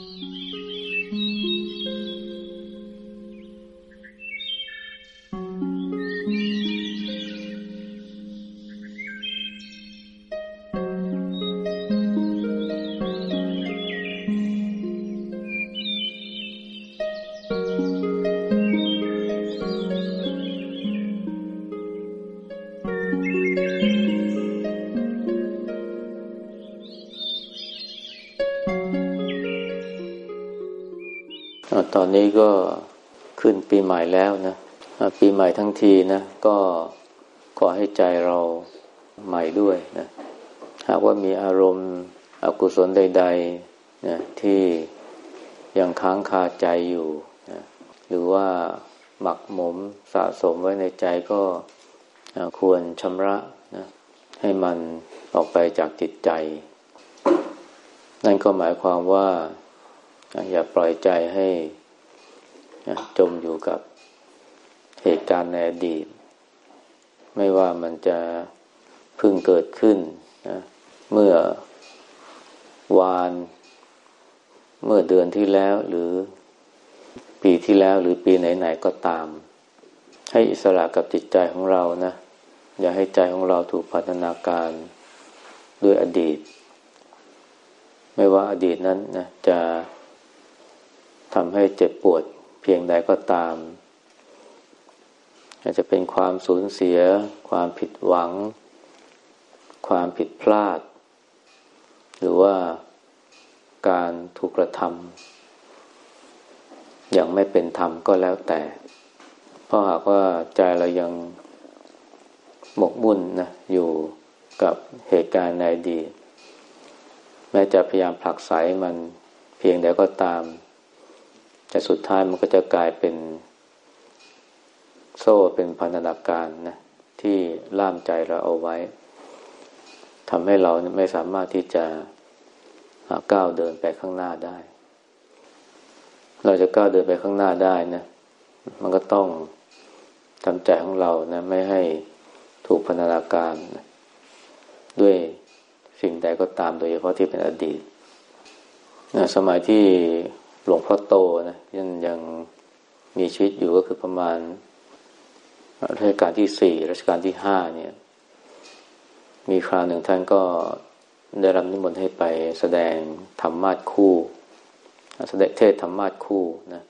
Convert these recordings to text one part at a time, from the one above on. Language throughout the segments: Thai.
Mm-hmm. นนี้ก็ขึ้นปีใหม่แล้วนะปีใหม่ทั้งทีนะ ก็ขอให้ใจเราใหม่ด้วยนะหากว่ามีอารมณ์อกุศลใดๆนะที่ยังค้างคาใจอยู่นะหรือว่าหมักหมมสะสมไว้ในใจก็ควรชำระนะให้มันออกไปจากจิตใจ นั่นก็หมายความว่าอย่าปล่อยใจให้ จมอยู่กับเหตุการณ์ในอดีต ไม่ว่ามันจะเพิ่งเกิดขึ้นนะเมื่อวาน เมื่อเดือนที่แล้วหรือปีที่แล้วหรือปีไหนๆก็ตาม ให้อิสระกับจิตใจของเรานะ อย่าให้ใจของเราถูกพัฒนาการด้วยอดีต ไม่ว่าอดีตนั้นนะจะทำให้เจ็บปวด เพียงใดก็ตาม อาจจะเป็นความสูญเสีย ความผิดหวัง ความผิดพลาด หรือว่าการถูกกระทำอย่างไม่เป็นธรรมก็แล้วแต่ เพราะหากว่าใจเรายังหมกมุ่นนะอยู่กับเหตุการณ์ในอดีตแม้จะพยายามผลักไสมันเพียงใดก็ตาม แต่สุดท้ายมันก็จะกลายเป็น โซ่เป็นพันธนาการนะที่ล่ามใจเราเอาไว้ทำให้เราไม่สามารถที่จะก้าวเดินไปข้างหน้าได้ เราจะก้าวเดินไปข้างหน้าได้นะ มันก็ต้องทำใจของเรานะ ไม่ให้ถูกพันธนาการนะด้วยสิ่งใดก็ตามโดยเฉพาะที่เป็นอดีตนะสมัยที่ หลวงพ่อโตนะยังยังมีชีวิตอยู่ก็คือประมาณรัชกาลที่สี่รัชกาลที่ห้าเนี่ย มีคราวหนึ่งท่านก็ได้รับนิมนต์ให้ไปแสดงธรรมาทคู่แสดงเทศธรรมาทคู่นะ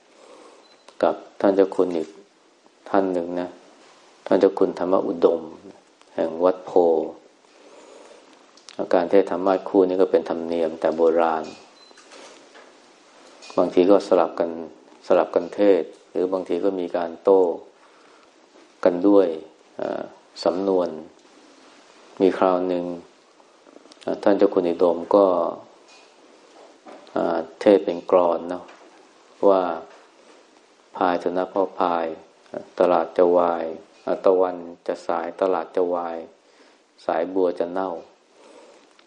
กับท่านเจ้าคุณอีกท่านหนึ่งนะท่านเจ้าคุณธรรมอุดม แห่งวัดโพการเทศธรรมาทคู่นี่ก็เป็นธรรมเนียมแต่โบราณ บางทีก็สลับกันสลับกันเทศ หรือบางทีก็มีการโต้กันด้วยสำนวน มีคราวหนึ่งท่านเจ้าคุณอิโดมก็เทศเป็นกรอนเนาะว่าพายชนะพ่อพาย ตลาดจะวายตะวันจะสายตลาดจะวาย สายบัวจะเน่า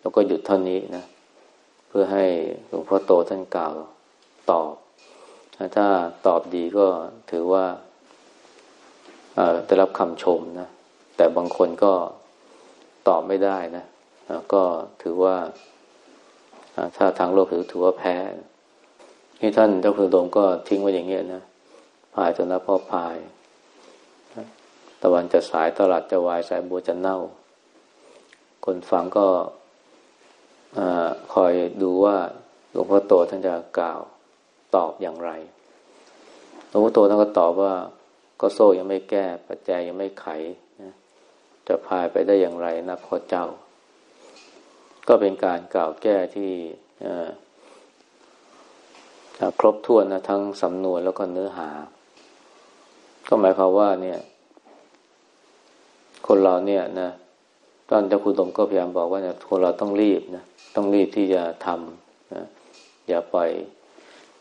แล้วก็หยุดเท่านี้นะ เพื่อให้หลวงพ่อโตท่านกล่าว ตอบ ถ้าตอบดีก็ถือว่าได้รับคำชมนะ แต่บางคนก็ตอบไม่ได้นะ ก็ถือว่าถ้าทางโลกถือถือว่าแพ้นี่ท่านเจ้าคุณโดมก็ทิ้งไว้อย่างเงี้ยนะพายจนนะพ่อพาย ตะวันจะสายตลาดจะวายสายบัวจะเน่า คนฟังก็อคอยดูว่าหลวงพ่อโตท่านจะกล่าว ตอบอย่างไรหลวงพ่อโตท่านก็ตอบว่า ก็โซ่ยังไม่แก้ ปัจจัยยังไม่ไขนะจะพายไปได้อย่างไรนะพ่อเจ้า ก็เป็นการกล่าวแก้ที่ครบถ้วนนะทั้งสำนวนแล้วก็เนื้อหา ก็หมายความว่าเนี่ย คนเราเนี่ยนะตอนเจ้าคุณดมก็พยายามบอกว่าเนี่ยคนเราต้องรีบนะต้องรีบที่จะทำนะอย่าปล่อย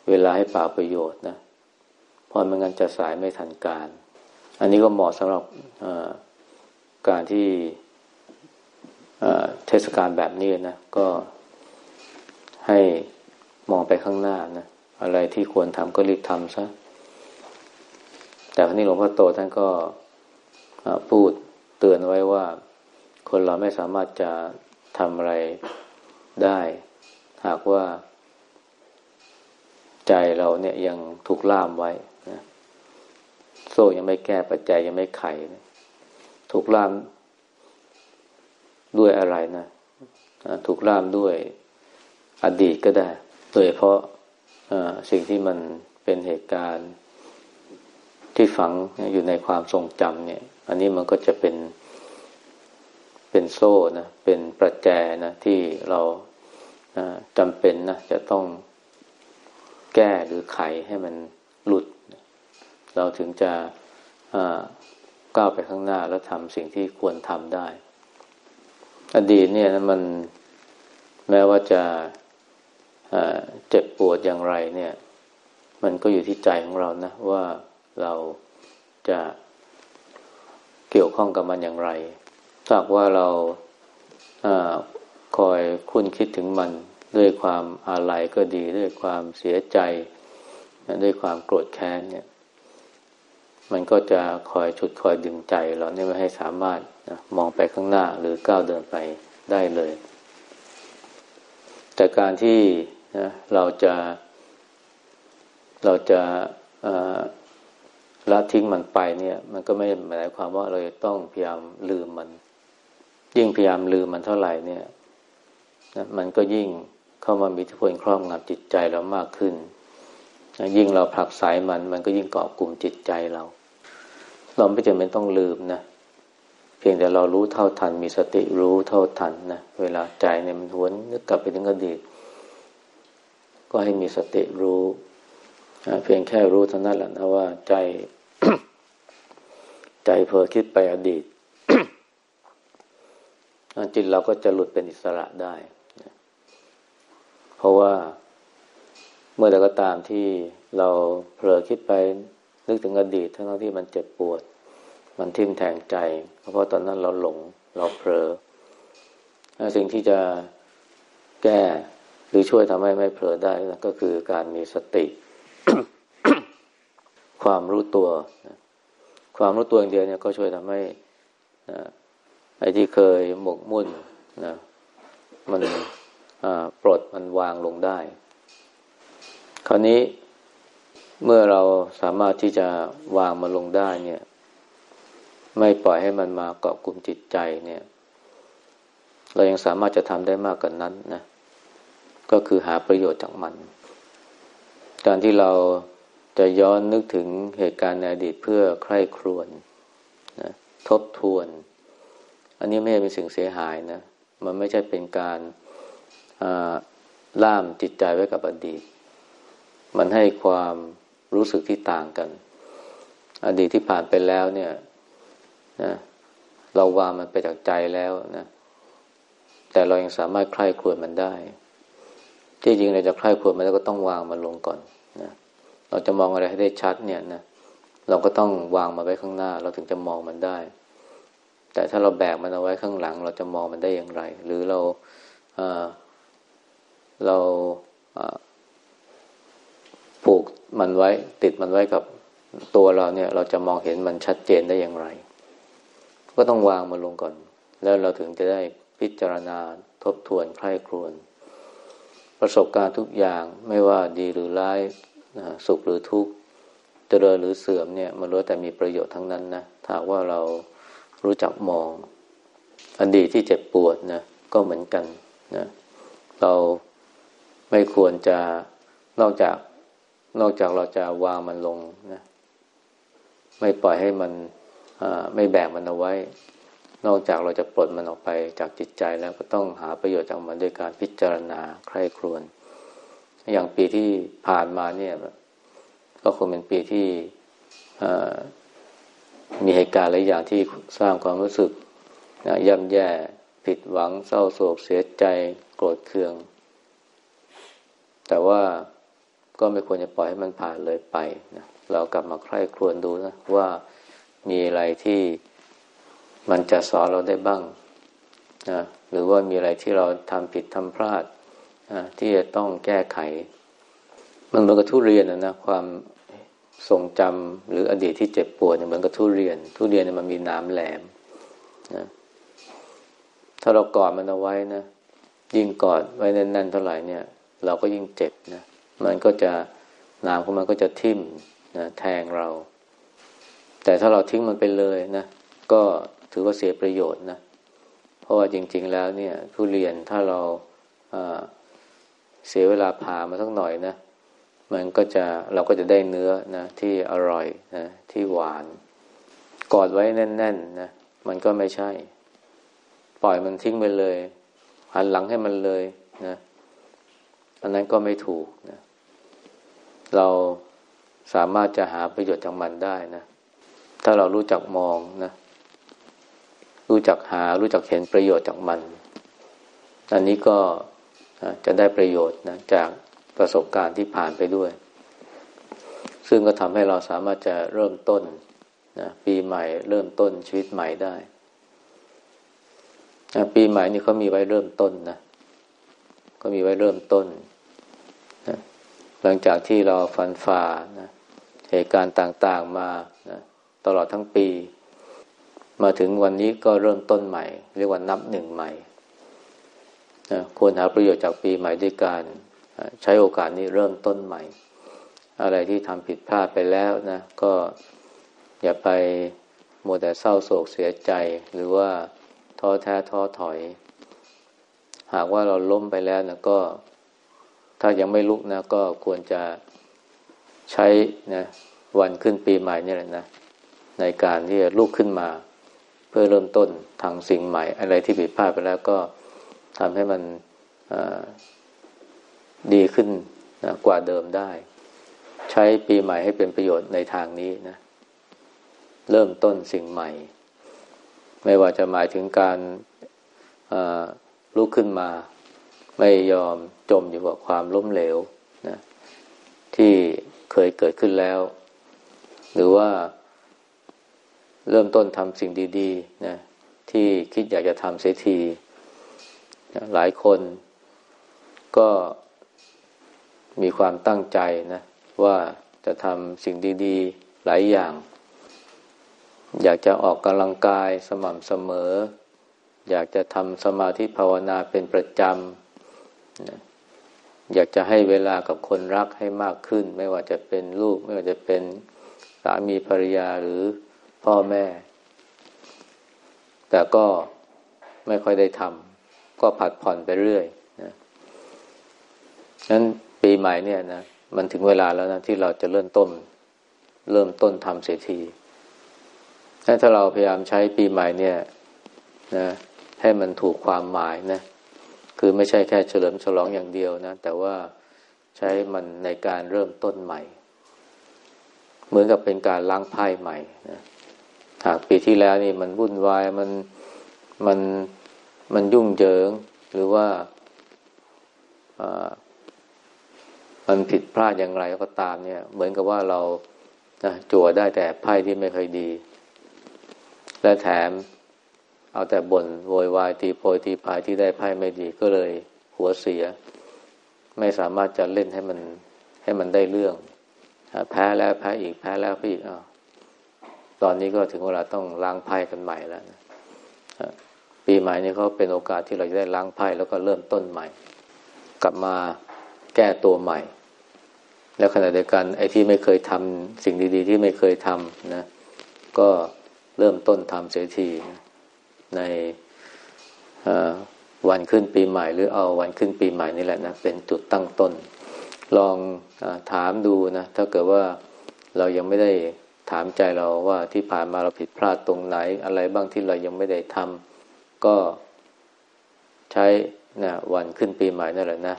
เวลาให้ปล่าประโยชน์นะเพราะไม่งั้นจะสายไม่ทันการ อันนี้ก็เหมาะสำหรับการที่เทศกาลแบบนี้นะก็ให้มองไปข้างหน้านะอะไรที่ควรทำก็รีบทำซะแต่ครั้นี้หลวงพ่อโตท่านก็พูดเตือนไว้ว่า คนเราไม่สามารถจะทำอะไรได้ หากว่า ใจเราเนี่ยยังถูกล่ามไว้นะโซ่ยังไม่แก้ปัจจัยยังไม่ไขนะถูกล่ามด้วยอะไรนะถูกล่ามด้วยอดีตก็ได้ โดยเพราะสิ่งที่มันเป็นเหตุการณ์ที่ฝังอยู่ในความทรงจำเนี่ย อันนี้มันก็จะเป็นเป็นโซ่นะ เป็นประแจนะที่เราจำเป็นนะจะต้อง แก้หรือไขให้มันหลุด เราถึงจะก้าวไปข้างหน้าแล้วทำสิ่งที่ควรทำได้ อดีตเนี่ยมันแม้ว่าจะเจ็บปวดอย่างไรเนี่ย มันก็อยู่ที่ใจของเรานะ ว่าเราจะเกี่ยวข้องกับมันอย่างไรถ้าว่าเราคอยคุ้นคิดถึงมัน ด้วยความอาลัยก็ดี ด้วยความเสียใจ ด้วยความโกรธแค้นเนี่ย มันก็จะคอยชุดคอยดึงใจ เราเนี่ยไม่ให้สามารถนะมองไปข้างหน้าหรือก้าวเดินไปได้เลย แต่การที่นะเราจะเราจะละทิ้งมันไปเนี่ย มันก็ไม่หมายความว่าเราจะต้องพยายามลืมมัน ยิ่งพยายามลืมมันเท่าไหร่เนี่ยนะมันก็ยิ่ง เข้ามามีทิพลครอบงำจิตใจเรามากขึ้น ยิ่งเราผลักสายมันมันก็ยิ่งเกาะกลุ่มจิตใจเรา เราไม่จำเป็นต้องลืมนะ เพียงแต่เรารู้เท่าทัน มีสติรู้เท่าทันนะ เวลาใจเนี่ยมันหวนนึกกลับไปถึงอดีต ก็ให้มีสติรู้ เพียงแค่รู้เท่านั้นแหละนะว่าใจใจเผลอคิดไปอดีตจิตเราก็จะหลุดเป็นอิสระได้ ราะว่าเมื่อใดก็ตามที่เราเผลอคิดไปนึกถึงอดีตทั้งที่มันเจ็บปวด มันทิ่มแทงใจ เพราะตอนนั้นเราหลงเราเผลอสิ่งที่จะแก้หรือช่วยทำให้ไม่เผลอได้ก็คือการมีสติ ความรู้ตัว ความรู้ตัวอย่างเดียวเนี่ยก็ช่วยทำให้ไอ้ที่เคยหมกมุ่นนะมัน ปลดมันวางลงได้ คราวนี้เมื่อเราสามารถที่จะวางมันลงได้เนี่ย ไม่ปล่อยให้มันมาเกาะกลุ่มจิตใจเนี่ย เรายังสามารถจะทำได้มากกว่านนั้นนะ ก็คือหาประโยชน์จากมัน การที่เราจะย้อนนึกถึงเหตุการณ์ในอดีตเพื่อใคร่ครวญนะทบทวน อันนี้ไม่ใช่เป็นสิ่งเสียหายนะ มันไม่ใช่เป็นการ ล่ามจิตใจไว้กับอดีต มันให้ความรู้สึกที่ต่างกัน อดีตที่ผ่านไปแล้วเนี่ยนะเราวางมันไปจากใจแล้วนะแต่เรายังสามารถคลายครวญมันได้ ที่จริงเราจะคลายครวญมันแล้วก็ต้องวางมันลงก่อนนะเราจะมองอะไรให้ได้ชัดเนี่ยนะเราก็ต้องวางมาไว้ข้างหน้า เราถึงจะมองมันได้ แต่ถ้าเราแบกมันเอาไว้ข้างหลัง เราจะมองมันได้อย่างไร หรือเรา เราผูกมันไว้ ติดมันไว้กับตัวเราเนี่ย เราจะมองเห็นมันชัดเจนได้อย่างไร ก็ต้องวางมันลงก่อน แล้วเราถึงจะได้พิจารณาทบทวนใคร่ครวญประสบการณ์ทุกอย่างไม่ว่าดีหรือร้ายสุขหรือทุกข์เจริญหรือเสื่อมเนี่ย มันรู้แต่มีประโยชน์ทั้งนั้นนะถ้าว่าเรารู้จักมอง อดีตที่เจ็บปวดนะก็เหมือนกันนะเรา ไม่ควรจะนอกจาก นอกจากเราจะวางมันลงนะ ไม่ปล่อยให้มันไม่แบกมันเอาไว้ นอกจากเราจะปลดมันออกไปจากจิตใจแล้วก็ต้องหาประโยชน์จากมันด้วยการพิจารณาใคร่ครวญอย่างปีที่ผ่านมาเนี่ย ก็คงเป็นปีที่มีเหตุการณ์หลายอย่างที่สร้างความรู้สึกย่ำแย่ผิดหวังเศร้าโศกเสียใจโกรธเคือง แต่ว่าก็ไม่ควรจะปล่อยให้มันผ่านเลยไปนะเรากลับมาใคร่ครวญดูนะว่ามีอะไรที่มันจะสอนเราได้บ้างนะหรือว่ามีอะไรที่เราทำผิดทำพลาดนะที่จะต้องแก้ไข มันเหมือนกับทุเรียนนะนะความทรงจำหรืออดีตที่เจ็บปวดเหมือนกับทุเรียน ทุเรียนเนี่ยมันมีน้ำแหลมนะถ้าเรากอดมันเอาไว้นะยิ่งกอดไว้แน่นๆเท่าไหร่เนี่ย เราก็ยิ่งเจ็บนะมันก็จะนามของมันก็จะทิ่มนะแทงเรา แต่ถ้าเราทิ้งมันไปเลยนะก็ถือว่าเสียประโยชน์นะเพราะว่าจริง ๆ แล้วเนี่ยทุเรียนถ้าเราเสียเวลาผ่ามาสักหน่อยนะมันก็จะเราก็จะได้เนื้อนะที่อร่อยนะที่หวาน กอดไว้แน่นๆนะมันก็ไม่ใช่ ปล่อยมันทิ้งไปเลย หันหลังให้มันเลยนะ อันนั้นก็ไม่ถูกนะเราสามารถจะหาประโยชน์จากมันได้นะถ้าเรารู้จักมองนะ รู้จักหารู้จักเห็นประโยชน์จากมัน อันนี้ก็จะได้ประโยชน์นะจากประสบการณ์ที่ผ่านไปด้วย ซึ่งก็ทำให้เราสามารถจะเริ่มต้นนะปีใหม่เริ่มต้นชีวิตใหม่ได้นะปีใหม่นี่เขามีไว้เริ่มต้นนะก็มีไว้เริ่มต้น หลังจากที่เราฟันฝ่านะเหตุการณ์ต่างๆมานะตลอดทั้งปี มาถึงวันนี้ก็เริ่มต้นใหม่ เรียกว่านับหนึ่งใหม่นะควรหาประโยชน์จากปีใหม่ด้วยการ ใช้โอกาสนี้เริ่มต้นใหม่ อะไรที่ทำผิดพลาดไปแล้วนะ ก็อย่าไปมัวแต่เศร้าโศกเสียใจ หรือว่าท้อแท้ท้อถอย หากว่าเราล้มไปแล้วนะก็ ถ้ายังไม่ลุกนะ ก็ควรจะใช้นะวันขึ้นปีใหม่นี่แหละนะ ในการที่จะลุกขึ้นมา เพื่อเริ่มต้นทางสิ่งใหม่ อะไรที่ผิดพลาดไปแล้วก็ทำให้มันดีขึ้นนะกว่าเดิมได้ ใช้ปีใหม่ให้เป็นประโยชน์ในทางนี้นะ เริ่มต้นสิ่งใหม่ ไม่ว่าจะหมายถึงการลุกขึ้นมา ไม่ยอมจมอยู่กับความล้มเหลวนะที่เคยเกิดขึ้นแล้ว หรือว่าเริ่มต้นทำสิ่งดีๆนะที่คิดอยากจะทำเสียทีนะหลายคนก็มีความตั้งใจนะว่าจะทำสิ่งดีๆหลายอย่าง อยากจะออกกำลังกายสม่ำเสมอ อยากจะทำสมาธิภาวนาเป็นประจำ นะอยากจะให้เวลากับคนรักให้มากขึ้น ไม่ว่าจะเป็นลูก ไม่ว่าจะเป็นสามีภรรยาหรือพ่อแม่ แต่ก็ไม่ค่อยได้ทำก็ผัดผ่อนไปเรื่อยนะนั้นปีใหม่เนี่ยนะมันถึงเวลาแล้วนะที่เราจะเริ่มต้น เริ่มต้นทำเสียทีถ้าเราพยายามใช้ปีใหม่เนี่ยนะให้มันถูกความหมายนะ คือไม่ใช่แค่เฉลิมฉลองอย่างเดียวนะ แต่ว่าใช้มันในการเริ่มต้นใหม่ เหมือนกับเป็นการล้างไพ่ใหม่นะหากปีที่แล้วนี่มันวุ่นวายมันมันมันยุ่งเหยิง หรือว่ามันผิดพลาดอย่างไรก็ตามเนี่ย เหมือนกับว่าเรานะจั่วได้แต่ไพ่ที่ไม่เคยดี และแถม เอาแต่บน่นโวยวายตีโพยตีพายที่ได้ไพ่ไม่ดีก็เลยหัวเสีย ไม่สามารถจะเล่นให้มันให้มันได้เรื่องแพ้แล้วแพ้อีกแพ้แล้วพี่อ้าวตอนนี้ก็ถึงเวลาต้องล้างไพ่กันใหม่แล้วนะปีใหม่นี้เขาเป็นโอกาสที่เราจะได้ล้างไพ่แล้วก็เริ่มต้นใหม่ กลับมาแก้ตัวใหม่ แล้วขณะเดียวกันไอ้ที่ไม่เคยทำสิ่งดี ๆ ที่ไม่เคยทำนะ ก็เริ่มต้นทำเสียที ในวันขึ้นปีใหม่ หรือเอาวันขึ้นปีใหม่นี่แหละนะเป็นจุดตั้งต้น ลองอถามดูนะถ้าเกิดว่าเรายังไม่ได้ถามใจเราว่าที่ผ่านมาเราผิดพลาดตรงไหน อะไรบ้างที่เรายังไม่ได้ทำก็ใช้นะวันขึ้นปีใหม่นั่นแหละนะ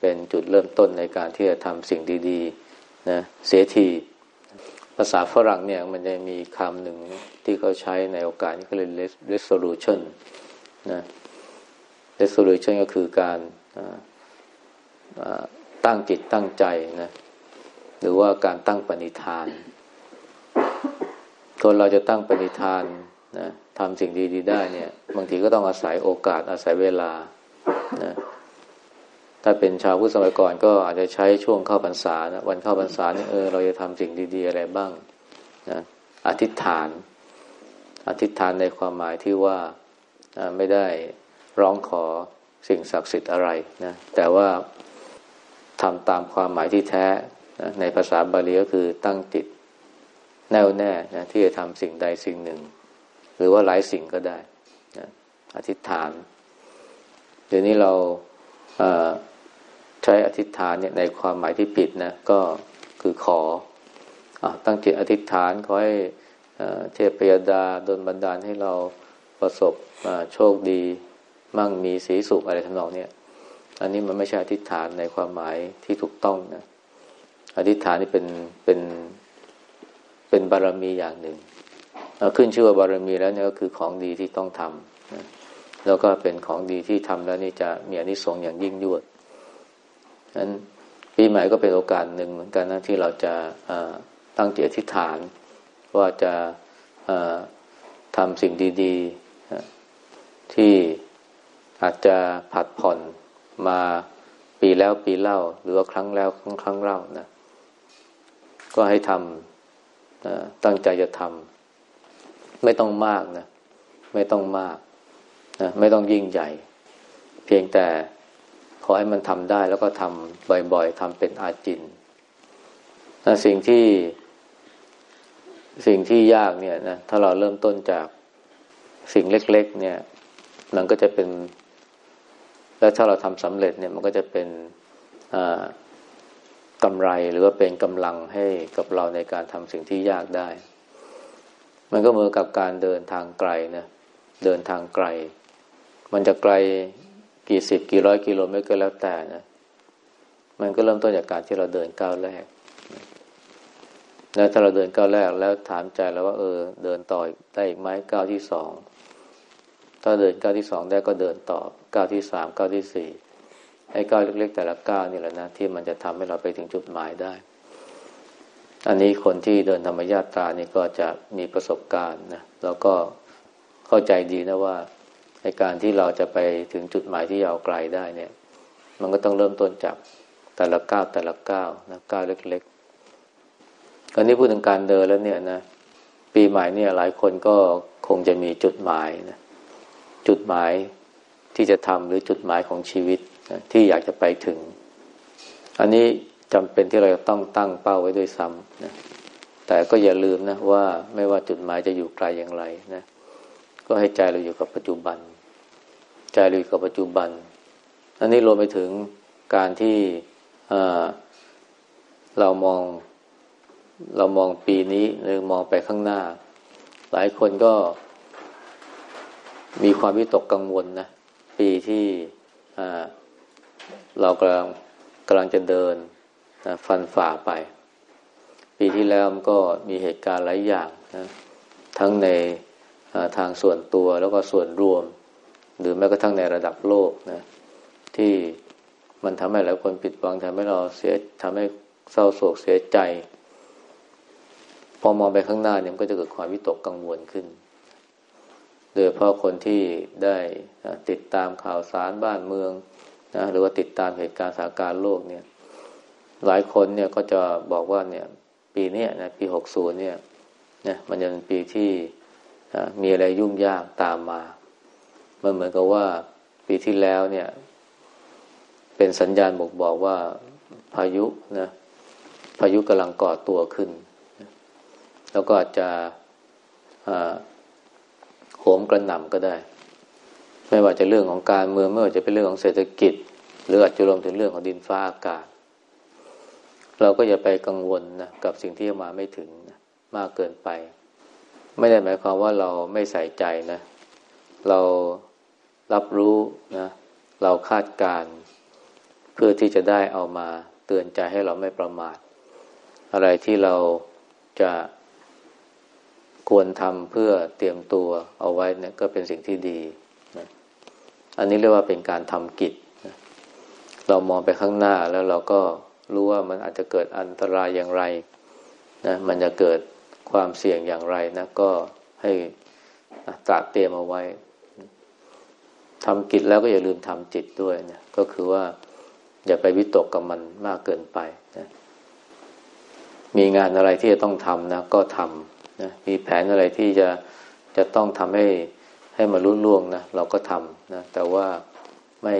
เป็นจุดเริ่มต้นในการที่จะทำสิ่งดีๆนะเสียที ภาษาฝรั่งเนี่ยมันจะมีคำหนึ่งที่เขาใช้ในโอกาสนี้ก็เลย resolution นะ resolution ก็คือการตั้งจิตตั้งใจนะ หรือว่าการตั้งปณิธาน คนเราจะตั้งปณิธานนะทำสิ่งดี ๆ ได้เนี่ย บางทีก็ต้องอาศัยโอกาสอาศัยเวลานะ ถ้าเป็นชาวพุทธสมัยก่อนก็อาจจะใช้ช่วงเข้าพรรษานะวันเข้าพรรษาเนี่ยเออเราจะทำสิ่งดี ๆ อะไรบ้างนะอธิษฐาน อธิษฐานในความหมายที่ว่าไม่ได้ร้องขอสิ่งศักดิ์สิทธิ์อะไรนะแต่ว่าทำตามความหมายที่แท้นะในภาษาบาลีก็คือตั้งจิตแน่วแน่นะที่จะทำสิ่งใดสิ่งหนึ่ง หรือว่าหลายสิ่งก็ได้นะอธิษฐาน เดี๋ยวนี้เรา ใช้อธิษฐานเนี่ยในความหมายที่ผิดนะก็คือขออตั้งจิตอธิษฐานขอให้เทพยดาดลบันดาลให้เราประสบโชคดีมั่งมีสีสุขอะไรทำนองเนี้ยอันนี้มันไม่ใช่อธิษฐานในความหมายที่ถูกต้องนะอธิษฐานนี่เป็นเป็นเป็นบารมีอย่างหนึ่งขึ้นชื่อว่าบารมีแล้วเนี่ยก็คือของดีที่ต้องทำนะแล้วก็เป็นของดีที่ทำแล้วนี่จะมีอนิสงส์อย่างยิ่งยวด นั้นปีใหม่ก็เป็นโอกาสหนึ่งเหมือนกันนะที่เราจะตั้งจิตอธิษฐาน ว่าจะทำสิ่งดีๆ ที่อาจจะผัดผ่อนมาปีแล้วปีเล่า หรือว่าครั้งแล้วครั้งครั้งเล่านะก็ให้ทำตั้งใจจะทำไม่ต้องมากนะ ไม่ต้องมากนะไม่ต้องยิ่งใหญ่ เพียงแต่ อให้มันทำได้แล้วก็ทำบ่อยๆทำเป็นอาจินสิ่งที่สิ่งที่ยากเนี่ยนะถ้าเราเริ่มต้นจากสิ่งเล็ก ๆ เนี่ย มันก็จะเป็น แล้วถ้าเราทำสำเร็จเนี่ย มันก็จะเป็นกำไรหรือว่าเป็นกำลังให้กับเราในการทำสิ่งที่ยากได้ มันก็เหมือนกับการเดินทางไกลนะเดินทางไกล มันจะไกล กี่สิบกี่ร้อยกิโลเมตรก็แล้วแต่นะ มันก็เริ่มต้นจากการที่เราเดินก้าวแรกแล้วถ้าเราเดินก้าวแรกแล้วถามใจแล้วว่า เออ เดินต่อได้อีกไหมก้าวที่สองถ้าเดินก้าวที่สองได้ก็เดินต่อก้าวที่สามก้าวที่สี่ไอ้ก้าวเล็ก ๆ แต่ละก้าวนี่แหละนะที่มันจะทำให้เราไปถึงจุดหมายได้ อันนี้คนที่เดินธรรมญาตานี่ก็จะมีประสบการณ์นะแล้วก็เข้าใจดีนะว่า ในการที่เราจะไปถึงจุดหมายที่ยาวไกลได้เนี่ย มันก็ต้องเริ่มต้นจากแต่ละก้าวแต่ละก้าวนะก้าวเล็กๆอันนี้พูดถึงการเดินแล้วเนี่ยนะปีใหม่เนี่ยหลายคนก็คงจะมีจุดหมายนะจุดหมายที่จะทำหรือจุดหมายของชีวิตนะที่อยากจะไปถึง อันนี้จำเป็นที่เราต้องตั้งเป้าไว้ด้วยซ้ำนะแต่ก็อย่าลืมนะว่าไม่ว่าจุดหมายจะอยู่ไกลอย่างไรนะ ก็ให้ใจเราอยู่กับปัจจุบัน ใจเราอยู่กับปัจจุบัน อันนี้รวมไปถึงการที่เรามองเรามองปีนี้หรือมองไปข้างหน้า หลายคนก็มีความวิตกกังวลนะปีที่เรากำลังกำลังจะเดินนะฟันฝ่าไป ปีที่แล้วมันก็มีเหตุการณ์หลายอย่างนะทั้งใน ทางส่วนตัวแล้วก็ส่วนรวม หรือแม้กระทั่งในระดับโลกนะที่มันทำให้หลายคนผิดหวังทำให้เราเสียทำให้เศร้าโศกเสียใจ พอมองไปข้างหน้าเนี่ยมันก็จะเกิดความวิตกกังวลขึ้น โดยเพราะคนที่ได้ติดตามข่าวสารบ้านเมืองนะหรือว่าติดตามเหตุการณ์สถานการณ์โลกเนี่ย หลายคนเนี่ยก็จะบอกว่าเนี่ย ปีนี้นะปีหกศูนย์เนี่ยนะมันจะเป็นปีที่ มีอะไรยุ่งยากตามมา มันเหมือนกับว่าปีที่แล้วเนี่ย เป็นสัญญาณบอกบอกว่าพายุนะพายุกำลังก่อตัวขึ้น แล้วก็อาจจะโหมกระหน่ำก็ได้ ไม่ว่าจะเรื่องของการเมืองไม่ว่าจะเป็นเรื่องของเศรษฐกิจ หรืออาจจะรวมถึงเรื่องของดินฟ้าอากาศ เราก็อย่าไปกังวลนะกับสิ่งที่มาไม่ถึงนะมากเกินไป ไม่ได้หมายความว่าเราไม่ใส่ใจนะ เรารับรู้นะ เราคาดการ เพื่อที่จะได้เอามาเตือนใจให้เราไม่ประมาท อะไรที่เราจะควรทำเพื่อเตรียมตัวเอาไว้เนี่ยก็เป็นสิ่งที่ดีนะอันนี้เรียกว่าเป็นการทำกิจนะเรามองไปข้างหน้าแล้วเราก็รู้ว่ามันอาจจะเกิดอันตรายอย่างไรนะมันจะเกิด ความเสี่ยงอย่างไรนะก็ให้ตระเตรียมเอาไว้ทำกิจแล้วก็อย่าลืมทำจิตด้วยนะก็คือว่า อย่าไปวิตกกับมันมากเกินไปนะมีงานอะไรที่จะต้องทำนะ ก็ทำนะมีแผนอะไรที่จะจะต้องทำให้ให้มันรุ่นล่วงนะเราก็ทำนะแต่ว่าไม่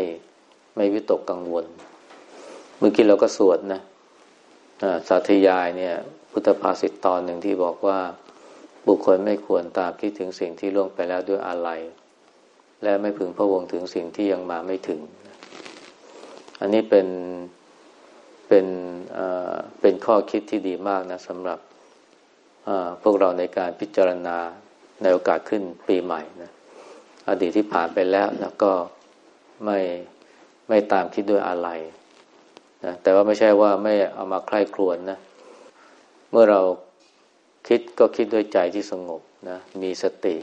ไม่วิตกกังวล เมื่อกี้เราก็สวดนะสาธยายเนี่ยพุทธภาษิตตอนหนึ่งที่บอกว่า บุคคลไม่ควรตามคิดถึงสิ่งที่ล่วงไปแล้วด้วยอะไรและไม่พึงพะวงถึงสิ่งที่ยังมาไม่ถึง อันนี้เป็นเป็นเป็นข้อคิดที่ดีมากนะสำหรับพวกเราในการพิจารณาในโอกาสขึ้นปีใหม่นะอดีตที่ผ่านไปแล้วแล้วก็ไม่ไม่ตามคิดด้วยอะไรนะแต่ว่าไม่ใช่ว่าไม่เอามาใคร่ครวญนะ เมื่อเราคิดก็คิดด้วยใจที่สงบนะมีสติ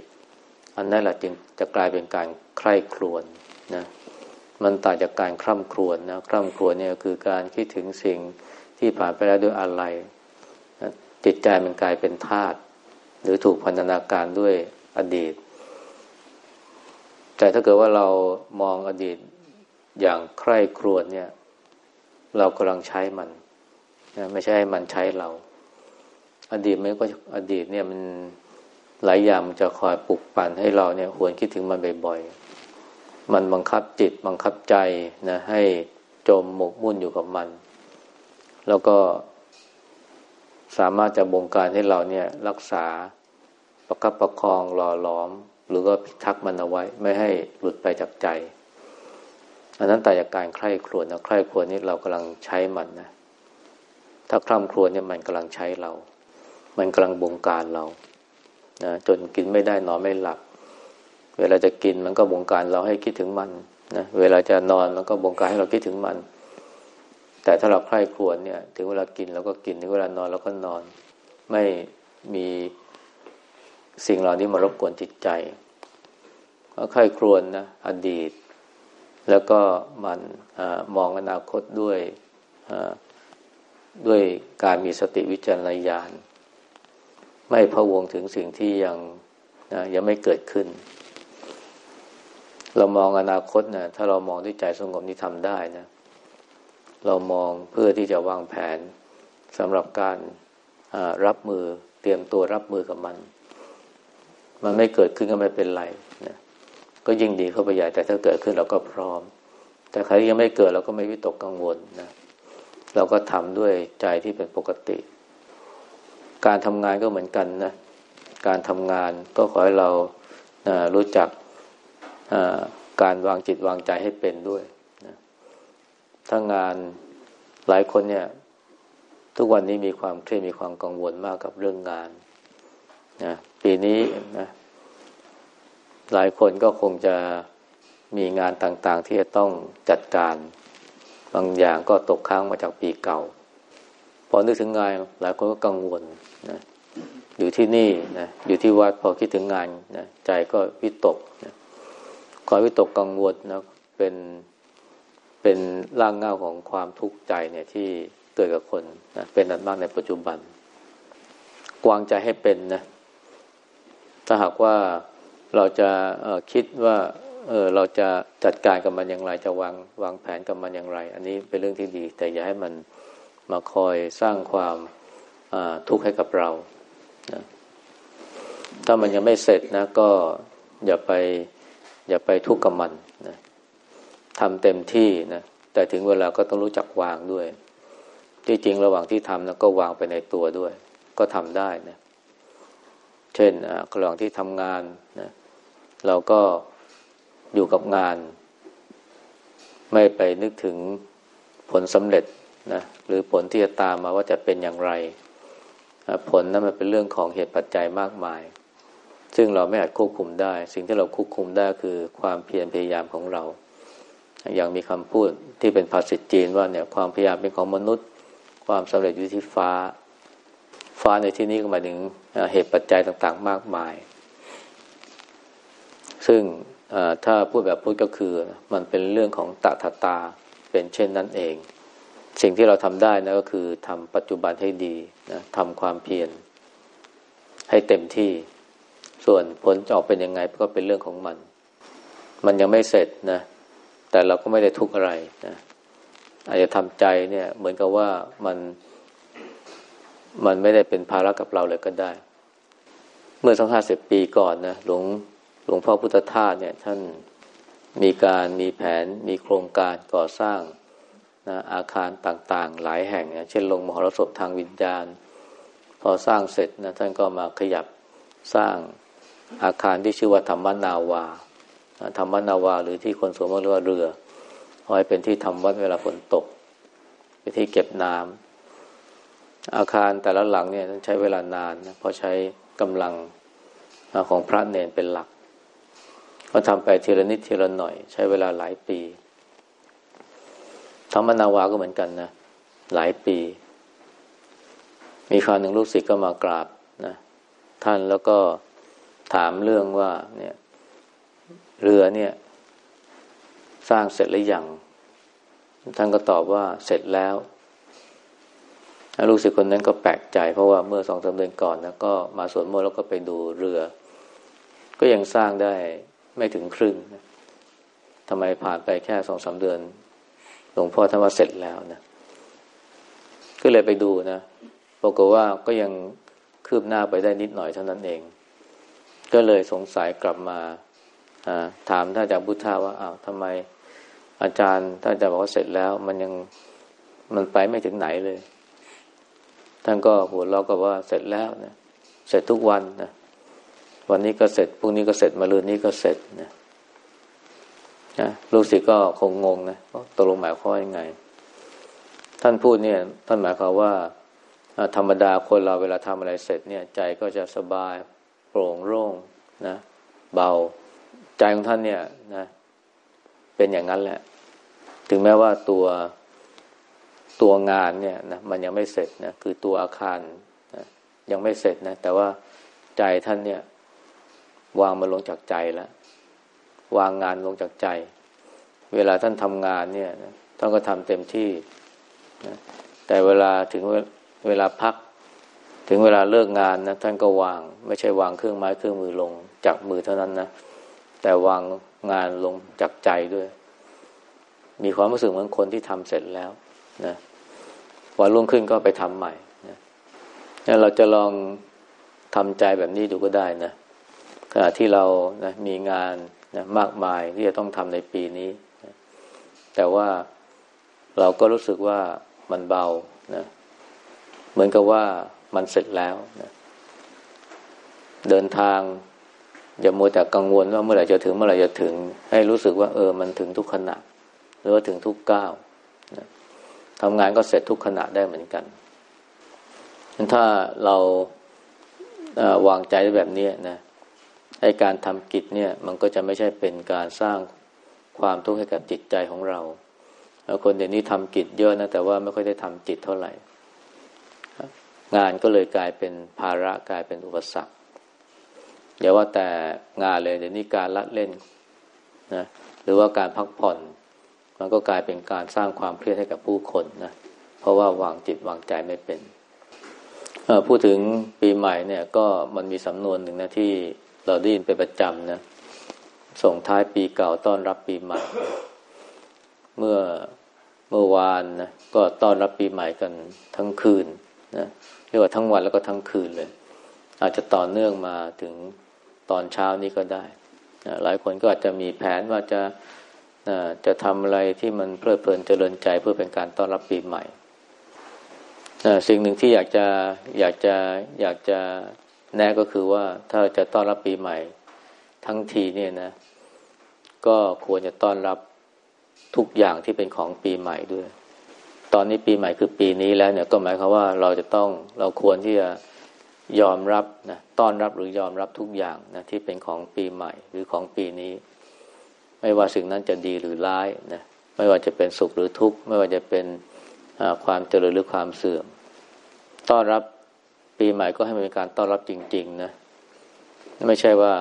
อันนั้นแหละจึงจะกลายเป็นการใคร่ครวญนะมันต่างจากการคร่ำครวญนะคร่ำครวญเนี่ยคือการคิดถึงสิ่งที่ผ่านไปแล้วด้วยอะไรนะจิตใจมันกลายเป็นธาตุหรือถูกพันธนาการด้วยอดีต แต่ถ้าเกิดว่าเรามองอดีตอย่างใคร่ครวญเนี่ย เรากำลังใช้มันนะไม่ใช่ให้มันใช้เรา อดีตมันก็อดีตเนี่ยมันหลายอย่างมันจะคอยปลุกปั่นให้เราเนี่ยหวนคิดถึงมันบ่อยๆ มันบังคับจิตบังคับใจนะให้จมหมกมุ่นอยู่กับมัน แล้วก็สามารถจะบงการให้เราเนี่ยรักษาประคับประคองหล่อหลอม หรือว่าพิทักษ์มันเอาไว้ ไม่ให้หลุดไปจากใจ อันนั้นแต่จากการใคร่ครวญนะใคร่ครวญนี่เรากำลังใช้มันนะถ้าคร่ำครวญเนี่ยมันกำลังใช้เรา มันกำลังบงการเรานะจนกินไม่ได้นอนไม่หลับ เวลาจะกินมันก็บงการเราให้คิดถึงมันนะเวลาจะนอนมันก็บงการให้เราคิดถึงมัน แต่ถ้าเราใคร่ครวญเนี่ย ถึงเวลากินเราก็กินถึงเวลานอนเราก็นอน ไม่มีสิ่งเหล่านี้มารบกวนจิตใจ ก็ใคร่ครวญนะอดีต แล้วก็มันอมองอนาคตด้วยด้วยการมีสติวิจารณญาณ ไม่พะวงถึงสิ่งที่ยังนะยังไม่เกิดขึ้น เรามองอนาคตนะถ้าเรามองด้วยใจสงบนี่ทำได้นะ เรามองเพื่อที่จะวางแผนสำหรับการรับมือเตรียมตัวรับมือกับมัน มันไม่เกิดขึ้นก็ไม่เป็นไรนะก็ยิ่งดีเข้าไปใหญ่แต่ถ้าเกิดขึ้นเราก็พร้อม แต่ใครยังไม่เกิดเราก็ไม่วิตกกังวลนะเราก็ทำด้วยใจที่เป็นปกติ การทำงานก็เหมือนกันนะ การทำงานก็ขอให้เรานะรู้จักการวางจิตวางใจให้เป็นด้วยนะถ้างานหลายคนเนี่ย ทุกวันนี้มีความเครียดมีความกังวลมากกับเรื่องงานนะปีนี้นะหลายคนก็คงจะมีงานต่างๆ ที่จะต้องจัดการ บางอย่างก็ตกค้างมาจากปีเก่า พอนึกถึงงานหลายคนก็กังวล นะอยู่ที่นี่นะอยู่ที่วัดพอคิดถึงงานนะใจก็วิตกนะความวิตกกังวลนะเป็นเป็นร่างเงาของความทุกข์ใจเนี่ยที่เกิดกับคนนะเป็นนันมากในปัจจุบัน กวางใจให้เป็นนะถ้าหากว่าเราจะคิดว่าเออเราจะจัดการกับมันอย่างไร จะวางวางแผนกับมันอย่างไร อันนี้เป็นเรื่องที่ดี แต่อย่าให้มันมาคอยสร้างความ ทุกข์ให้กับเรานะถ้ามันยังไม่เสร็จนะ ก็อย่าไป อย่าไปทุกข์กับมันนะทำเต็มที่นะแต่ถึงเวลาก็ต้องรู้จักวางด้วย ที่จริงระหว่างที่ทำนะก็วางไปในตัวด้วย ก็ทำได้นะเช่นระหว่างที่ทำงานนะเราก็อยู่กับงาน ไม่ไปนึกถึงผลสำเร็จนะหรือผลที่จะตามมาว่าจะเป็นอย่างไร ผลนั้นมันเป็นเรื่องของเหตุปัจจัยมากมาย ซึ่งเราไม่อาจควบคุมได้ สิ่งที่เราควบคุมได้คือความเพียรพยายามของเรา อย่างมีคำพูดที่เป็นภาษาจีนว่าเนี่ยความพยายามเป็นของมนุษย์ ความสำเร็จอยู่ที่ฟ้า ฟ้าในที่นี้ก็หมายถึงเหตุปัจจัยต่างๆ มากมาย ซึ่งถ้าพูดแบบพูดก็คือมันเป็นเรื่องของตถาตาเป็นเช่นนั้นเอง สิ่งที่เราทำได้นะก็คือทำปัจจุบันให้ดีนะทำความเพียรให้เต็มที่ ส่วนผลจะออกเป็นยังไงก็เป็นเรื่องของมัน มันยังไม่เสร็จนะ แต่เราก็ไม่ได้ทุกข์อะไรนะอาจจะทำใจเนี่ย เหมือนกับว่ามันมันไม่ได้เป็นภาระกับเราเลยก็ได้ เมื่อสักห้าสิบปีก่อนนะหลวงหลวงพ่อพุทธทาสเนี่ย ท่านมีการมีแผนมีโครงการก่อสร้าง นะอาคารต่างๆ หลายแห่งนะเช่นลงมหรสพทางวิญญาณ พอสร้างเสร็จนะท่านก็มาขยับสร้างอาคารที่ชื่อว่าธรรมนาวาธรรมนาวาหรือที่คนสวมเรียกว่าเรือเอาไว้เป็นที่ทำวัดเวลาฝนตกเป็นที่เก็บน้ำอาคารแต่ละหลังเนี่ยใช้เวลานานนะเพราะใช้กำลังของพระเนนเป็นหลัก ก็ทำไปทีละนิดทีละหน่อย ใช้เวลาหลายปี ธรรมนาวาก็เหมือนกันนะหลายปี มีคราวหนึ่งลูกศิษย์ก็มากราบนะท่านแล้วก็ถามเรื่องว่า เนี่ย เรือเนี่ย สร้างเสร็จหรือยังท่านก็ตอบว่าเสร็จแล้วลูกศิษย์คนนั้นก็แปลกใจ เพราะว่าเมื่อสองสาเดือนก่อนนะก็มาสวนโมแล้วก็ไปดูเรือ ก็ยังสร้างได้ไม่ถึงครึ่งทำไมผ่านไปแค่สองสาเดือน หลวงพ่อท่านว่าเสร็จแล้วนะ ก็เลยไปดูนะปรากฏว่าก็ยังคืบหน้าไปได้นิดหน่อยเท่านั้นเอง ก็เลยสงสัยกลับมาถามท่านอาจารย์พุทธาว่าอ้าวทำไมอาจารย์ท่านอาจารย์บอกว่าเสร็จแล้ว มันยังมันไปไม่ถึงไหนเลย ท่านก็หัวเราก็ว่าเสร็จแล้วนะเสร็จทุกวันนะวันนี้ก็เสร็จพรุ่งนี้ก็เสร็จมาลืนนี้ก็เสร็จนะ นะลูกศิษย์ก็คงงงนะตกลงหมายความยังไง ท่านพูดเนี่ย ท่านหมายความว่าธรรมดาคนเราเวลาทำอะไรเสร็จเนี่ย ใจก็จะสบายโปร่งโล่งนะเบาใจของท่านเนี่ยนะเป็นอย่างนั้นแหละ ถึงแม้ว่าตัวตัวงานเนี่ยนะมันยังไม่เสร็จนะคือตัวอาคารนะยังไม่เสร็จนะแต่ว่าใจท่านเนี่ยวางมาลงจากใจแล้ว วางงานลงจากใจ เวลาท่านทำงานเนี่ยท่านก็ทำเต็มที่นะแต่เวลาถึงเวลาพัก ถึงเวลาเลิกงานนะท่านก็วาง ไม่ใช่วางเครื่องไม้เครื่องมือลงจากมือเท่านั้นนะแต่วางงานลงจากใจด้วย มีความรู้สึกเหมือนคนที่ทำเสร็จแล้วนะวันรุ่งขึ้นก็ไปทำใหม่นะเราจะลองทำใจแบบนี้ดูก็ได้นะขณะที่เรานะมีงาน นะมากมายที่จะต้องทำในปีนี้นะแต่ว่าเราก็รู้สึกว่ามันเบานะเหมือนกับว่ามันเสร็จแล้วนะเดินทางอย่ามัวแต่กังวลว่าเมื่อไหร่จะถึงเมื่อไหร่จะถึง ให้รู้สึกว่า เออ มันถึงทุกขณะ หรือว่าถึงทุกก้าวนะทำงานก็เสร็จทุกขณะได้เหมือนกัน ถ้าเราวางใจแบบนี้นะ ไอการทำกิจเนี่ยมันก็จะไม่ใช่เป็นการสร้างความทุกข์ให้กับจิตใจของเราคนเดี๋ยวนี้ทำกิจเยอะนะแต่ว่าไม่ค่อยได้ทำจิตเท่าไหร่ งานก็เลยกลายเป็นภาระกลายเป็นอุปสรรคอย่าว่าแต่งานเลยเดี๋ยวนี้การละเล่นนะหรือว่าการพักผ่อน มันก็กลายเป็นการสร้างความเครียดให้กับผู้คนนะเพราะว่าวางจิตวางใจไม่เป็นพูดถึงปีใหม่เนี่ยก็มันมีสำนวนหนึ่งนะที่ เราได้ยินเป็นประจำนะ ส่งท้ายปีเก่าต้อนรับปีใหม่ เมื่อเมื่อวานนะก็ต้อนรับปีใหม่กันทั้งคืนนะเรียกว่าทั้งวันแล้วก็ทั้งคืนเลย อาจจะต่อเนื่องมาถึงตอนเช้านี้ก็ได้นะหลายคนก็อาจจะมีแผนว่าจะนะจะทำอะไรที่มันเพลิดเพลินเจริญใจเพื่อเป็นการต้อนรับปีใหม่นะสิ่งหนึ่งที่อยากจะอยากจะอยากจะ แน่ก็คือว่าถ้าจะต้อนรับปีใหม่ ทั้งทีเนี่ยนะ ก็ควรจะต้อนรับทุกอย่างที่เป็นของปีใหม่ด้วย ตอนนี้ปีใหม่คือปีนี้แล้วเนี่ยก็หมายความว่าเราจะต้องเราควรที่จะยอมรับนะต้อนรับหรือยอมรับทุกอย่างนะที่เป็นของปีใหม่หรือของปีนี้ ไม่ว่าสิ่งนั้นจะดีหรือร้ายนะไม่ว่าจะเป็นสุขหรือทุกข์ ไม่ว่าจะเป็นความเจริญหรือความเสื่อม ต้อนรับ ปีใหม่ก็ให้มันเป็นการต้อนรับจริง ๆ นะ ไม่ใช่ว่า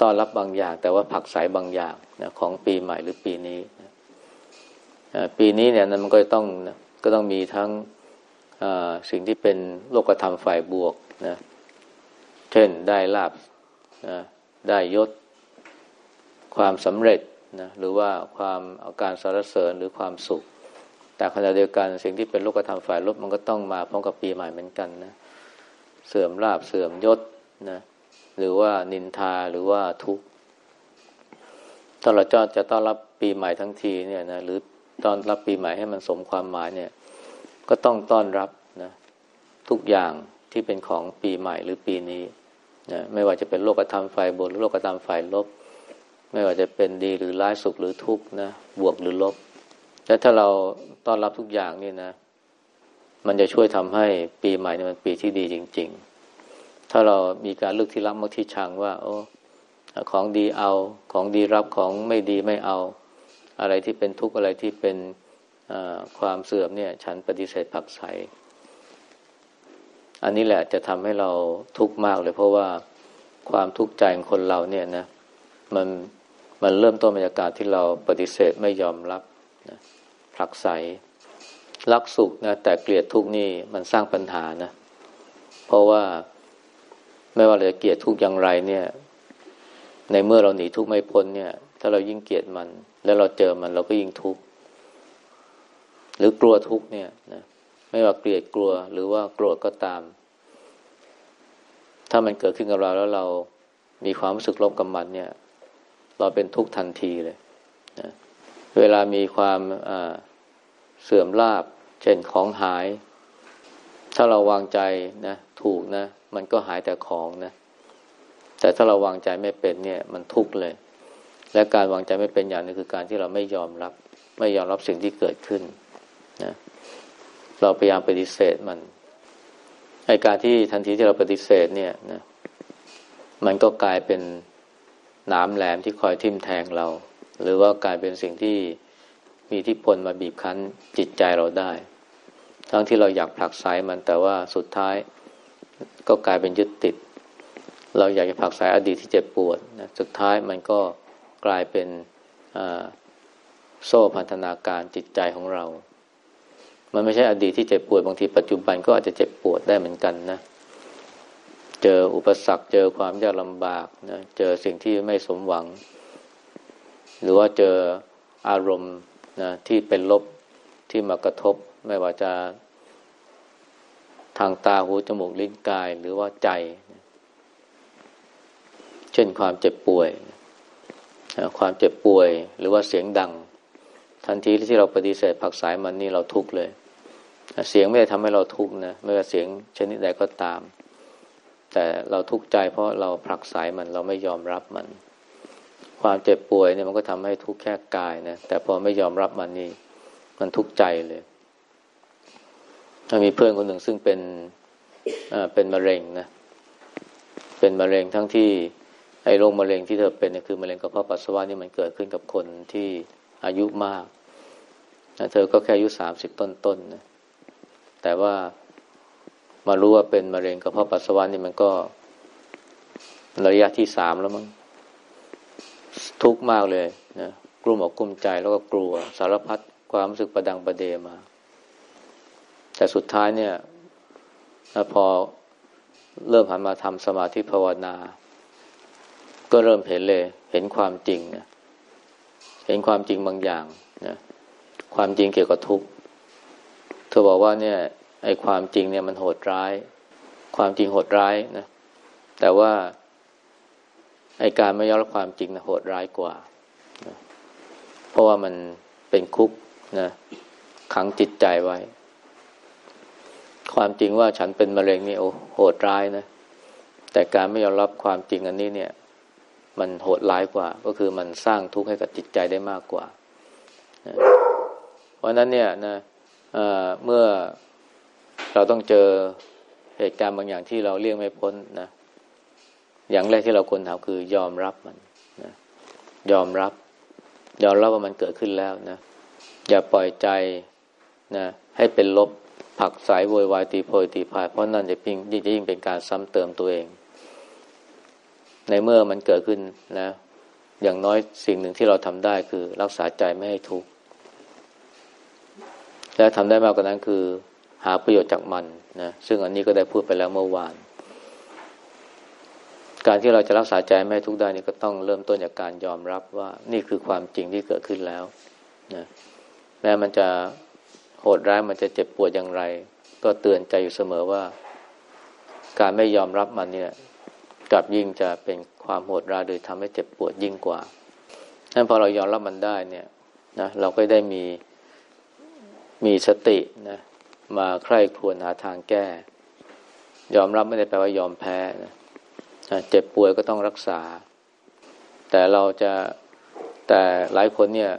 ต้อนรับบางอย่าง แต่ว่าผักสายบางอย่างนะของปีใหม่หรือปีนี้นะปีนี้เนี่ยมันก็ต้องนะก็ต้องมีทั้งสิ่งที่เป็นโลกธรรมฝ่ายบวกนะ เช่นได้ลาบนะได้ยศ ความสำเร็จนะหรือว่าความอาการสารเสริญหรือความสุข แต่ขณะเดียวกันสิ่งที่เป็นโลกธรรมฝ่ายลบมันก็ต้องมาพร้อมกับปีใหม่เหมือนกันนะเสื่อมลาบเสื่อมยศนะหรือว่านินทาหรือว่าทุกข์ถ้าเราจะจะต้อนรับปีใหม่ทั้งทีเนี่ยนะหรือต้อนรับปีใหม่ให้มันสมความหมายเนี่ย ก็ต้องต้อนรับนะทุกอย่างที่เป็นของปีใหม่หรือปีนี้นะไม่ว่าจะเป็นโลกธรรมฝ่ายบนหรือโลกธรรมฝ่ายลบ ไม่ว่าจะเป็นดีหรือร้ายสุขหรือทุกข์นะบวกหรือลบ และถ้าเราต้อนรับทุกอย่างนี่นะ มันจะช่วยทำให้ปีใหม่นี่มันปีที่ดีจริง ๆ ถ้าเรามีการเลือกที่รักมักที่ชังว่า โอ้ของดีเอาของดีรับของไม่ดีไม่เอา อะไรที่เป็นทุกข์อะไรที่เป็นความเสื่อมเนี่ย ฉันปฏิเสธผักใสอันนี้แหละจะทำให้เราทุกข์มากเลย เพราะว่าความทุกข์ใจของคนเราเนี่ยนะ มันมันเริ่มต้นมาจาการที่เราปฏิเสธไม่ยอมรับนะ ผลักใสรักสุขนะแต่เกลียดทุกข์นี่มันสร้างปัญหานะ เพราะว่าไม่ว่าเราจะเกลียดทุกข์อย่างไรเนี่ย ในเมื่อเราหนีทุกข์ไม่พ้นเนี่ย ถ้าเรายิ่งเกลียดมัน แล้วเราเจอมันเราก็ยิ่งทุกข์หรือกลัวทุกข์เนี่ยนะไม่ว่าเกลียดกลัว หรือว่าโกรธก็ตาม ถ้ามันเกิดขึ้นกับเราแล้วเรามีความรู้สึกลบกับมันเนี่ย เราเป็นทุกข์ทันทีเลยนะเวลามีความ เสื่อมลาบ เช่นของหาย ถ้าเราวางใจนะ ถูกนะ มันก็หายแต่ของนะ แต่ถ้าเราวางใจไม่เป็นเนี่ย มันทุกข์เลย และการวางใจไม่เป็นอย่างนึงคือการที่เราไม่ยอมรับ ไม่ยอมรับสิ่งที่เกิดขึ้นนะ เราพยายามปฏิเสธมันไอการที่ทันทีที่เราปฏิเสธเนี่ยนะมันก็กลายเป็นหน้ำแหลมที่คอยทิ่มแทงเรา หรือว่ากลายเป็นสิ่งที่ มีที่พลมาบีบคั้นจิตใจเราได้ ทั้งที่เราอยากผลักไสมันแต่ว่าสุดท้ายก็กลายเป็นยึดติด เราอยากจะผลักไสอดีตที่เจ็บปวดนะสุดท้ายมันก็กลายเป็นโซ่พันธนาการจิตใจของเรา มันไม่ใช่อดีตที่เจ็บปวดบางทีปัจจุบันก็อาจจะเจ็บปวดได้เหมือนกันนะ เจออุปสรรคเจอความยากลำบากนะเจอสิ่งที่ไม่สมหวัง หรือว่าเจออารมณ์ นะที่เป็นลบที่มากระทบ ไม่ว่าจะทางตาหูจมูกลิ้นกายหรือว่าใจ เช่นความเจ็บป่วย ความเจ็บป่วย หรือว่าเสียงดัง ทันทีที่เราปฏิเสธผักสายมันนี่เราทุกข์เลย เสียงไม่ได้ทำให้เราทุกข์นะไม่ว่าเสียงชนิดใดก็ตาม แต่เราทุกข์ใจเพราะเราผลักสายมันเราไม่ยอมรับมัน ความเจ็บป่วยเนี่ยมันก็ทำให้ทุกข์แค่กายนะแต่พอไม่ยอมรับมันนี่มันทุกข์ใจเลยถ้ามีเพื่อนคนหนึ่งซึ่งเป็นเป็นมะเร็งนะเป็นมะเร็งทั้งที่ไอ้โรคมะเร็งที่เธอเป็นเนี่ยคือมะเร็งกระเพาะปัสสาวะนี่มันเกิดขึ้นกับคนที่อายุมากเธอก็แค่อายุสามสิบต้นๆนนะแต่ว่ามารู้ว่าเป็นมะเร็งกระเพาะปัสสาวะนี่มันก็ระยะที่สามแล้วมั้ง ทุกข์มากเลยนะกลุ้มอกกลุ้มใจแล้วก็กลัว สารพัดความรู้สึกประดังประเดมา แต่สุดท้ายเนี่ยพอเริ่มหันมาทำสมาธิภาวนา ก็เริ่มเห็นเลย เห็นความจริงนะเห็นความจริงบางอย่างนะความจริงเกี่ยวกับทุกข์เธอบอกว่าเนี่ยไอ้ความจริงเนี่ยมันโหดร้าย ความจริงโหดร้ายนะแต่ว่า ไอการไม่ยอมรับความจริงนะโหดร้ายกว่านะเพราะว่ามันเป็นคุกนะขังจิตใจไว้ ความจริงว่าฉันเป็นมะเร็งนี่โอ้โหดร้ายนะ แต่การไม่ยอมรับความจริงอันนี้เนี่ย มันโหดร้ายกว่า ก็คือมันสร้างทุกข์ให้กับจิตใจได้มากกว่าเพราะนั้นเนี่ยนะเมื่อเราต้องเจอเหตุการณ์บางอย่างที่เราเลี่ยงไม่พ้นนะ อย่างแรกที่เราควรทำคือยอมรับมันนะยอมรับ ยอมรับว่ามันเกิดขึ้นแล้วนะ อย่าปล่อยใจนะให้เป็นลบผักสายโวยวายตีโพยตีพายเพราะนั่นจะยิ่งยิ่งเป็นการซ้ำเติมตัวเอง ในเมื่อมันเกิดขึ้นนะ อย่างน้อยสิ่งหนึ่งที่เราทำได้คือ รักษาใจไม่ให้ทุกข์และทำได้มากกว่านั้นคือ หาประโยชน์จากมันนะซึ่งอันนี้ก็ได้พูดไปแล้วเมื่อวาน การที่เราจะรักษาใจไม่ทุกได้นี่ก็ต้องเริ่มต้นจากการยอมรับว่านี่คือความจริงที่เกิดขึ้นแล้วนะแม้มันจะโหดร้ายมันจะเจ็บปวดอย่างไร ก็เตือนใจอยู่เสมอว่า การไม่ยอมรับมันเนี่ยกลับยิ่งจะเป็นความโหดร้ายโดยทำให้เจ็บปวดยิ่งกว่านั้นพอเรายอมรับมันได้เนี่ยนะเราก็ได้มีมีสตินะมาใคร่ครวญหาทางแก้ ยอมรับไม่ได้แปลว่ายอมแพ้นะ เจ็บป่วยก็ต้องรักษา แต่เราจะแต่หลายคนเนี่ย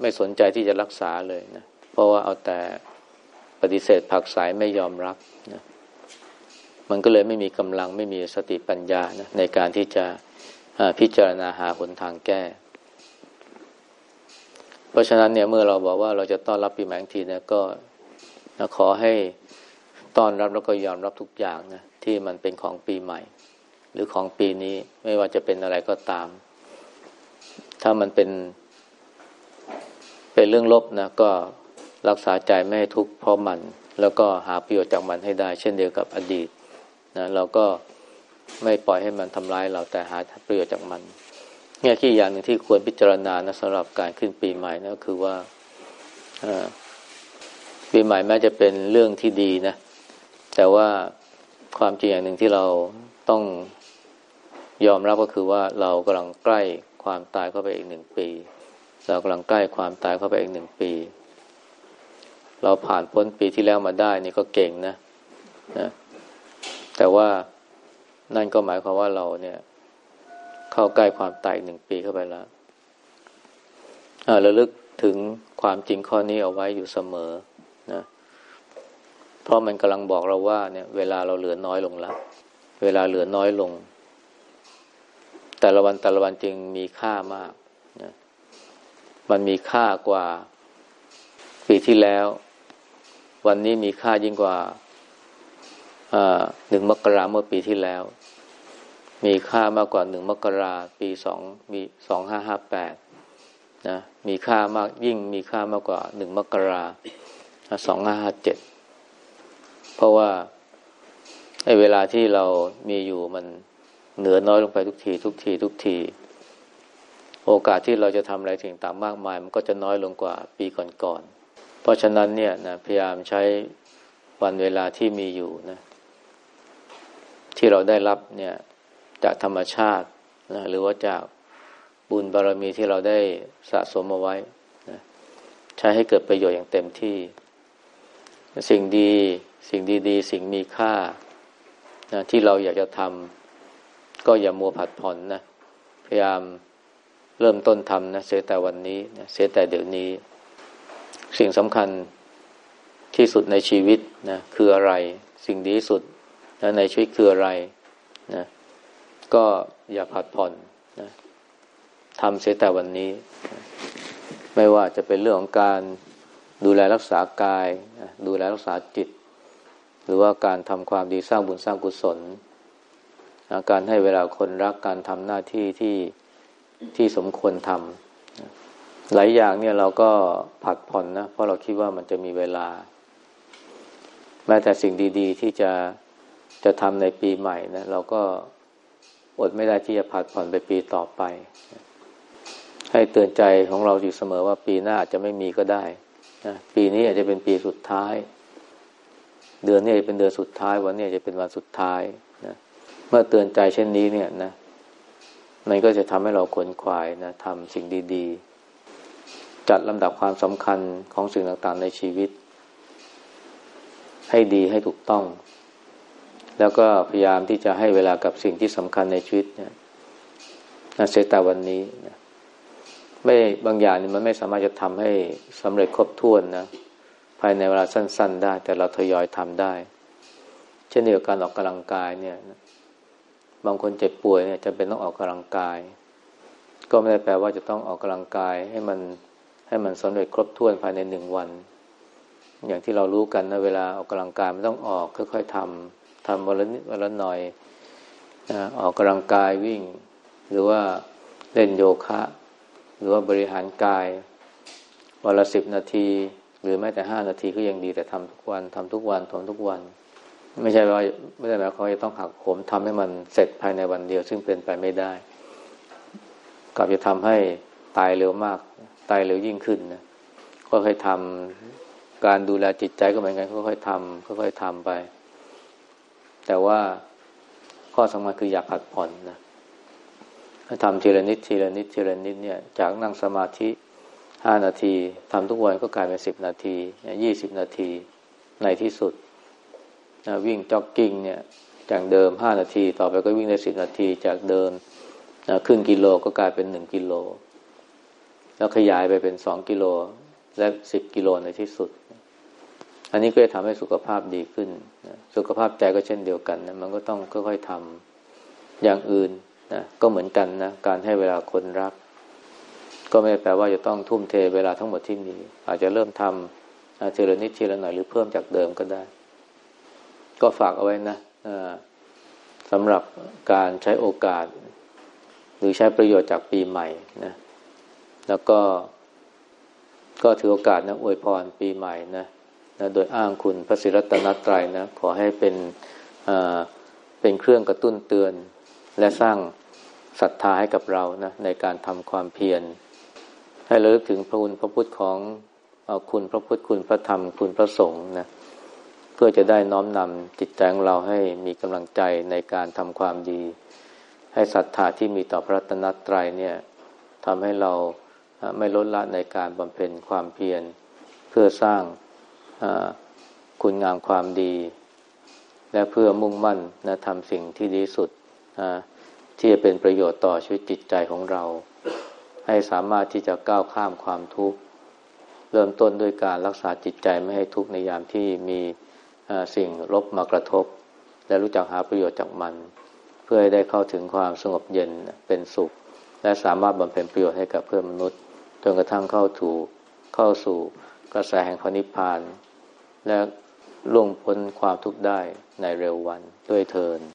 ไม่สนใจที่จะรักษาเลยนะเพราะว่าเอาแต่ปฏิเสธผักสายไม่ยอมรับนะมันก็เลยไม่มีกำลังไม่มีสติปัญญานะในการที่จะพิจารณาหาหนทางแก้ เพราะฉะนั้นเนี่ยเมื่อเราบอกว่าเราจะต้อนรับปีใหม่ทีเนี่ยก็ขอให้ต้อนรับแล้วก็ยอมรับทุกอย่างนะที่มันเป็นของปีใหม่ หรือของปีนี้ไม่ว่าจะเป็นอะไรก็ตาม ถ้ามันเป็น เป็นเรื่องลบนะก็รักษาใจไม่ให้ทุกข์เพราะมัน แล้วก็หาประโยชน์จากมันให้ได้ เช่นเดียวกับอดีตนะเราก็ไม่ปล่อยให้มันทำร้ายเราแต่หาประโยชน์จากมันแง่ที่อย่างหนึ่งที่ควรพิจารณานะสำหรับการขึ้นปีใหม่นะก็คือว่าปีใหม่แม้จะเป็นเรื่องที่ดีนะ แต่ว่าความจริงอย่างหนึ่งที่เราต้อง ยอมรับก็คือว่าเรากำลังใกล้ความตายเข้าไปอีกหนึ่งปี เรากำลังใกล้ความตายเข้าไปอีกหนึ่งปี เราผ่านพ้นปีที่แล้วมาได้นี่ก็เก่งนะนะแต่ว่านั่นก็หมายความว่าเราเนี่ย เข้าใกล้ความตายอีกหนึ่งปีเข้าไปแล้วระลึกถึงความจริงข้อนี้เอาไว้อยู่เสมอนะเพราะมันกำลังบอกเราว่าเนี่ย เวลาเราเหลือน้อยลงล้วเวลาเหลือน้อยลง แต่ละวันแต่ละวันจริงมีค่ามากนะมันมีค่ากว่าปีที่แล้ว วันนี้มีค่ายิ่งกว่าหนึ่งมกราเมื่อปีที่แล้ว มีค่ามากกว่าหนึ่งมกราปีสองมีสองห้าห้าแปดนะมีค่ามากยิ่งมีค่ามากกว่าหนึ่งมกราสองห้าห้าเจ็ดเพราะว่าไอ้เวลาที่เรามีอยู่มัน เหนือน้อยลงไปทุกที ทุกที ทุกที โอกาสที่เราจะทำอะไรสิ่งต่างมากมาย มันก็จะน้อยลงกว่าปีก่อนๆ เพราะฉะนั้นเนี่ยนะพยายามใช้วันเวลาที่มีอยู่นะ ที่เราได้รับเนี่ยจากธรรมชาตินะหรือว่าจากบุญบารรมีที่เราได้สะสมเอาไว้นะใช้ให้เกิดประโยชน์อย่างเต็มที่ สิ่งดี สิ่งดีๆ สิ่งมีค่านะที่เราอยากจะทำ ก็อย่ามัวผัดผ่อนนะ พยายามเริ่มต้นทำนะเสียแต่วันนี้นะเสียแต่เดี๋ยวนี้ สิ่งสำคัญที่สุดในชีวิตนะคืออะไร สิ่งดีที่สุดนะในชีวิตคืออะไรนะก็อย่าผัดผ่อนนะทำเสียแต่วันนี้ ไม่ว่าจะเป็นเรื่องของการดูแลรักษากาย ดูแลรักษาจิต หรือว่าการทำความดีสร้างบุญสร้างกุศล การให้เวลาคนรักการทำหน้าที่ที่ที่สมควรทำหลายอย่างเนี่ยเราก็ผัดผ่อนนะ เพราะเราคิดว่ามันจะมีเวลา แม้แต่สิ่งดีๆ ที่จะจะทำในปีใหม่นะเราก็อดไม่ได้ที่จะผัดผ่อนไปปีต่อไป ให้เตือนใจของเราอยู่เสมอว่าปีหน้าอาจจะไม่มีก็ได้นะปีนี้อาจจะเป็นปีสุดท้าย เดือนนี้จะเป็นเดือนสุดท้าย วันนี้จะเป็นวันสุดท้าย เมื่อเตือนใจเช่นนี้เนี่ยนะ มันก็จะทำให้เราขวนขวายนะทำสิ่งดีๆ จัดลำดับความสำคัญของสิ่งต่างๆในชีวิต ให้ดีให้ถูกต้อง แล้วก็พยายามที่จะให้เวลากับสิ่งที่สำคัญในชีวิตเนี่ยนะเสตาวันนี้นะไม่บางอย่างนี่มันไม่สามารถจะทำให้สำเร็จครบถ้วนนะภายในเวลาสั้น ๆ ได้ แต่เราทยอยทำได้ เช่นเดียวกันออกกำลังกายเนี่ย บางคนเจ็บป่วยเนี่ยจะเป็นต้องออกกำลังกาย ก็ไม่ได้แปลว่าจะต้องออกกำลังกายให้มันให้มันสำเร็จครบถ้วนภายในหนึ่งวัน อย่างที่เรารู้กันนะเวลาออกกำลังกายมันต้องออกค่อยๆทำทำวันละนิดวันละหน่อยออกกำลังกายวิ่ง หรือว่าเล่นโยคะ หรือว่าบริหารกายวันละสิบนาที หรือแม้แต่ห้านาทีก็ยังดีแต่ทำทุกวันทำทุกวันทำทุกวัน ไม่ใช่ว่าไม่ได้หมายความว่าจะต้องหักโหมทำให้มันเสร็จภายในวันเดียว ซึ่งเป็นไปไม่ได้ กลับจะทำให้ตายเร็วมาก ตายเร็วยิ่งขึ้นนะก็ค่อยๆทำการดูแลจิตใจก็เหมือนกันค่อยๆทำค่อยๆทำไป แต่ว่าข้อสำคัญคืออย่าผัดผ่อนนะทำทีละนิดทีละนิดทีละนิดเนี่ย จากนั่งสมาธิห้านาทีทำทุกวันก็กลายเป็นสิบนาทียี่สิบนาทีในที่สุด นะวิ่งจ็อกกิ้งเนี่ย จากเดิมห้านาที ต่อไปก็วิ่งได้สิบนาที จากเดิมนะครึ่งกิโลก็กลายเป็นหนึ่งกิโล แล้วขยายไปเป็นสองกิโลและสิบกิโลในที่สุด อันนี้ก็จะทำให้สุขภาพดีขึ้นนะสุขภาพใจก็เช่นเดียวกันนะมันก็ต้องค่อยๆทำอย่างอื่นนะก็เหมือนกันนะการให้เวลาคนรัก ก็ไม่แปลว่าจะต้องทุ่มเทเวลาทั้งหมดที่มี อาจจะเริ่มทำเทีละนิดเทีละหน่อยหรือเพิ่มจากเดิมก็ได้ ก็ฝากเอาไว้นะสำหรับการใช้โอกาส หรือใช้ประโยชน์จากปีใหม่นะ แล้วก็ ก็ถือโอกาสนะอวยพรปีใหม่นะนะโดยอ้างคุณพระศิรัตนตรัยนะขอให้เป็นเป็นเครื่องกระตุ้นเตือน และสร้างศรัทธาให้กับเรานะในการทำความเพียร ให้ระลึกถึงพระคุณพระพุทธของคุณพระพุทธคุณพระธรรมคุณพระสงฆ์นะ เพื่อจะได้น้อมนำจิตใจของเราให้มีกำลังใจในการทำความดี ให้ศรัทธาที่มีต่อพระรัตนตรัยเนี่ยทำให้เราไม่ลดละในการบำเพ็ญความเพียรเพื่อสร้างคุณงามความดี และเพื่อมุ่งมั่นนะทำสิ่งที่ดีสุดที่จะเป็นประโยชน์ต่อชีวิตจิตใจของเรา ให้สามารถที่จะก้าวข้ามความทุกข์ เริ่มต้นด้วยการรักษาจิตใจไม่ให้ทุกข์ในยามที่มี สิ่งลบมากระทบ และรู้จักหาประโยชน์จากมัน เพื่อให้ได้เข้าถึงความสงบเย็นเป็นสุข และสามารถบำเพ็ญประโยชน์ให้กับเพื่อนมนุษย์จนกระทั่งเข้าถูเข้าสู่กระแสแห่งพระนิพพาน และล่วงพ้นความทุกข์ได้ในเร็ววันด้วยเทิน